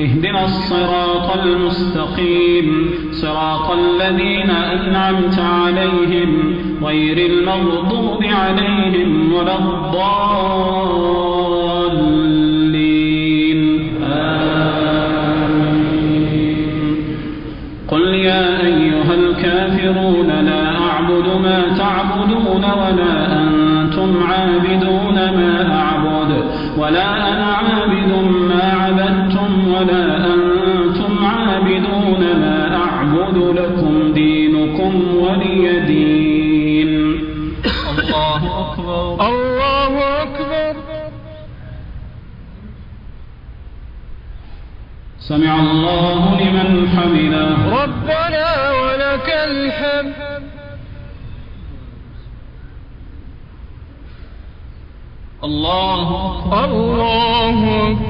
اهدنا الصراط المستقيم. صراط الذين أنعمت عليهم غير المغضوب عليهم ولا الضالين. آمين. قل يا أيها الكافرون لا أعبد ما تعبدون ولا أنتم عابدون ما أعبد ولا أنا عابد ولا أنتم عابدون ما أعبد لكم دينكم ولي دين. الله أكبر. الله أكبر. سمع الله لمن حمده. ربنا ولك الحمد. الله أكبر. الله أكبر.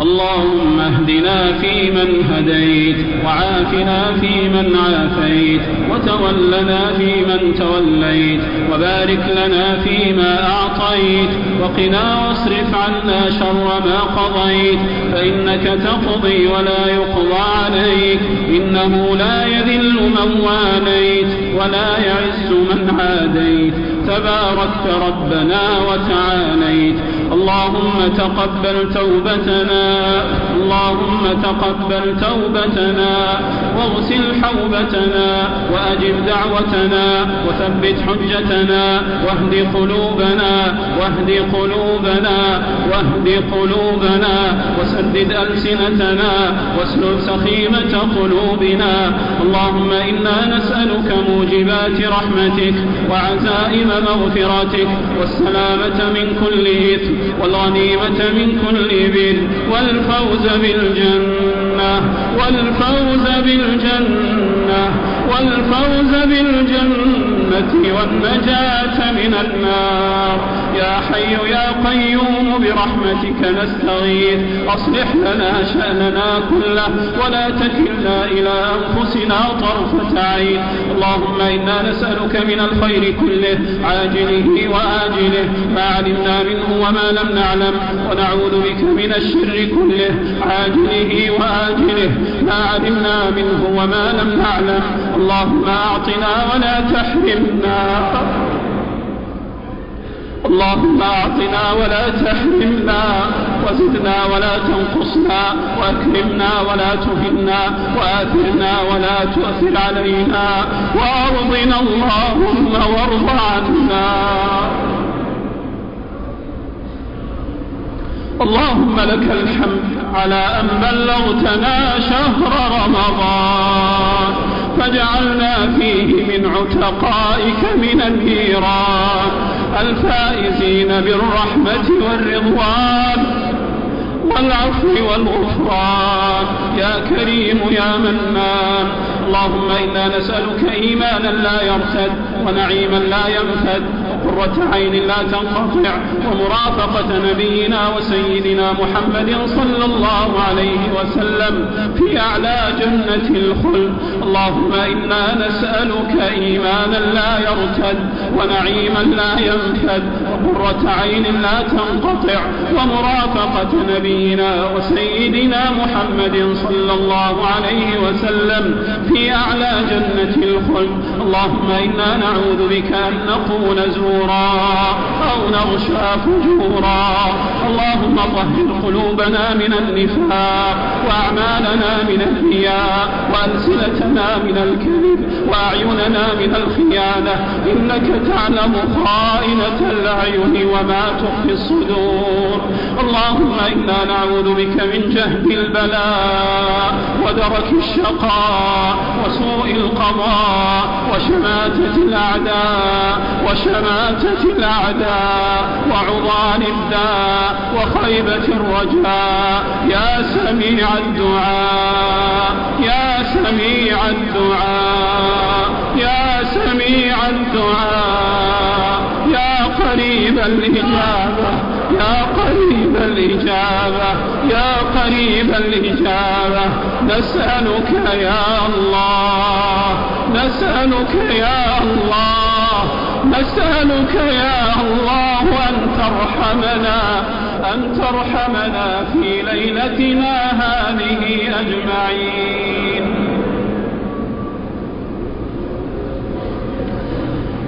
اللهم اهدنا فيمن هديت وعافنا فيمن عافيت وتولنا فيمن توليت وبارك لنا فيما أعطيت وقنا واصرف عنا شر ما قضيت فإنك تقضي ولا يقضى عليك إنه لا يذل من واليت ولا يعز من عاديت تباركت ربنا وتعاليت اللهم تقبل توبتنا. اللهم تقبل توبتنا. واغسل حوبتنا وأجب دعوتنا وثبت حجتنا واهد قلوبنا واهد قلوبنا واهد قلوبنا وسدد ألسنتنا واسلل سخيمة قلوبنا اللهم إنا نسألك موجبات رحمتك وعزائم مغفرتك والسلامة من كل إثم والغنيمة من كل بر والفوز بالجنة والفوز بالجنة والفوز بالجنة والنجاة من النار يا حي يا قيوم برحمتك نستغيث. أصلح لنا شأننا كله ولا تكلنا إلى أنفسنا طرفة عين. اللهم إنا نسألك من الخير كله عاجله وآجله. ما علمنا منه وما لم نعلم ونعوذ بك من الشر كله عاجله وآجله. ما علمنا منه وما لم نعلم. اللهم أعطنا ولا تحرمنا. اللهم أعطنا ولا تحرمنا وزدنا ولا تنقصنا وأكرمنا ولا تهنا وآثرنا ولا تؤثر علينا وأرضنا اللهم وارض عنا. اللهم لك الحمد على أن بلغتنا شهر رمضان فجعلنا فيه من عتقائك من النيران. الفائزين بالرحمة والرضوان والعفو والغفران. يا كريم يا منان. اللهم إنا نسألك إيمانا لا يرتد ونعيما لا ينفد. وقرة عين لا تنقطع ومرافقة نبينا وسيدنا محمد صلى الله عليه وسلم في أعلى جنة الخلد. اللهم إنا نسألك إيمانا لا يرتد ونعيما لا ينفد وقرة عين لا تنقطع ومرافقة نبينا وسيدنا محمد صلى الله عليه وسلم في أعلى جنة الخلد. اللهم إنا نعوذ بك أن نقول زورا أو نغشى فجورا. اللهم طهر قلوبنا من النفاق وأعمالنا من الرياء. وألسنتنا من الكذب وأعيننا من الخيانة. إنك تعلم خائنة الأعين وما تخفي الصدور. اللهم إنا نعوذ بك من جهد البلاء ودرك الشقاء وسوء القضاء وشماتة الأعداء وشماتة الأعداء وعضال الداء وخيبة الرجاء. يا سميع الدعاء. سميع الدعاء يا سميع الدعاء يا قريب الإجابة يا قريب الإجابة يا قريب الإجابة. نسألك يا الله نسألك يا الله نسألك يا الله أن ترحمنا أن ترحمنا في ليلتنا هذه أجمعين.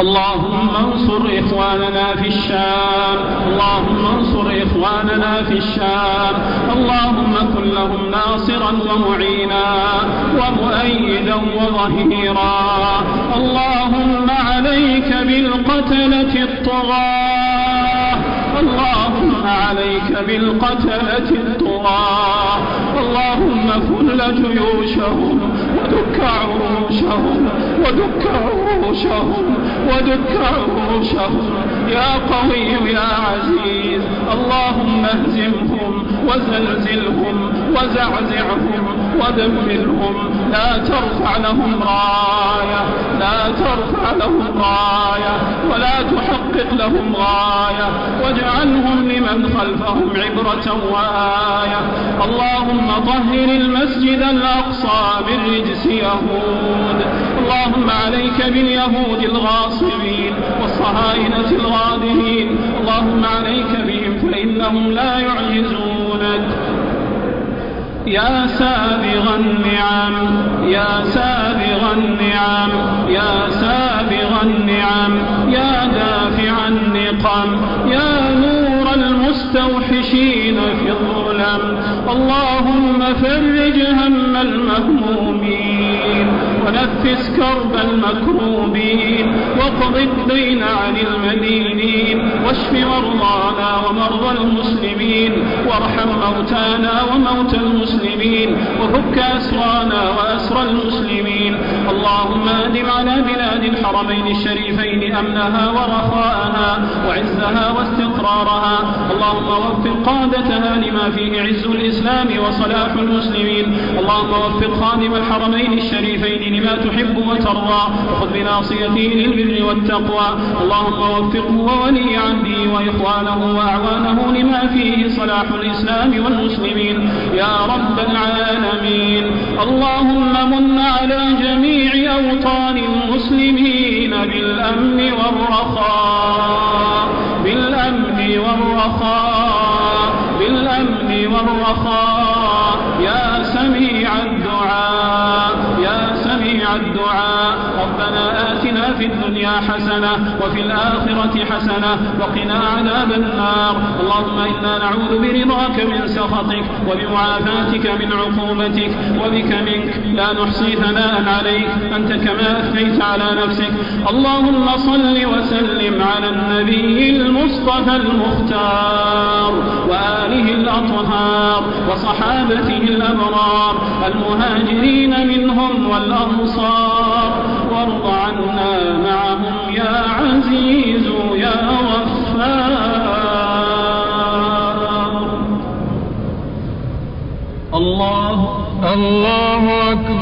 اللهم انصر إخواننا في الشام. اللهم انصر إخواننا في الشام. اللهم كن لهم ناصرا ومعينا ومؤيدا وظهيرا. اللهم عليك بالقتلة الطغاة. اللهم عليك بالقتلة الطغاة. اللهم فل جيوشهم ودك عروشهم ودك عروشهم ودك عروشهم يا قوي يا عزيز اللهم اهزمهم وزلزلهم وزعزعهم ودمرهم لا ترفع لهم راية لا ترفع لهم راية ولا تحقق لهم غاية واجعلهم لمن خلفهم عبرة وآية. اللهم طهر المسجد الأقصى من رجس يهود. اللهم عليك باليهود الغاصبين والصهاينة الغادرين. اللهم عليك بهم فإنهم لا يعجزونك يا سابغ النعم يا سابغ النعم يا سابغ النعم يا المستوحشين في الظلم اللهم فرج هم المهمومين ونفس كرب المكروبين واقض الدين عن المدينين واشف مرضانا ومرضى المسلمين وارحم موتانا وموتى المسلمين وفك أسرانا وأسر المسلمين. اللهم أدم على بلاد الحرمين الشريفين أمنها ورخاءها وعزها واستقرارها. اللهم وفق قادتها لما فيه عز الإسلام وصلاح المسلمين. اللهم وفق خادم الحرمين الشريفين لما تحب وترضى. وخذ بناصيته للبر والتقوى. اللهم وفقه وولي عهده وإخوانه وأعوانه لما فيه صلاح الإسلام والمسلمين. يا رب العالمين. اللهم من على جميع أوطان المسلمين بالأمن والرخاء بالأمن والرخاء بالأمن والرخاء. يا سميع الدعاء يا سميع الدعاء. ربنا آتنا في الدنيا حسنة وفي الآخرة حسنة وقنا عذاب النار. اللهم إنا نعوذ برضاك من سخطك وبمعافاتك من عقوبتك وبك منك. لا نحصي ثناء عليك. أنت كما أثنيت على نفسك. اللهم صل وسلم على النبي المصطفى المختار وآله الأطهار وصحابته الأبرار المهاجرين منهم والأنصار. وارض عنا معهم يا عزيز يا غفار. الله. الله أكبر.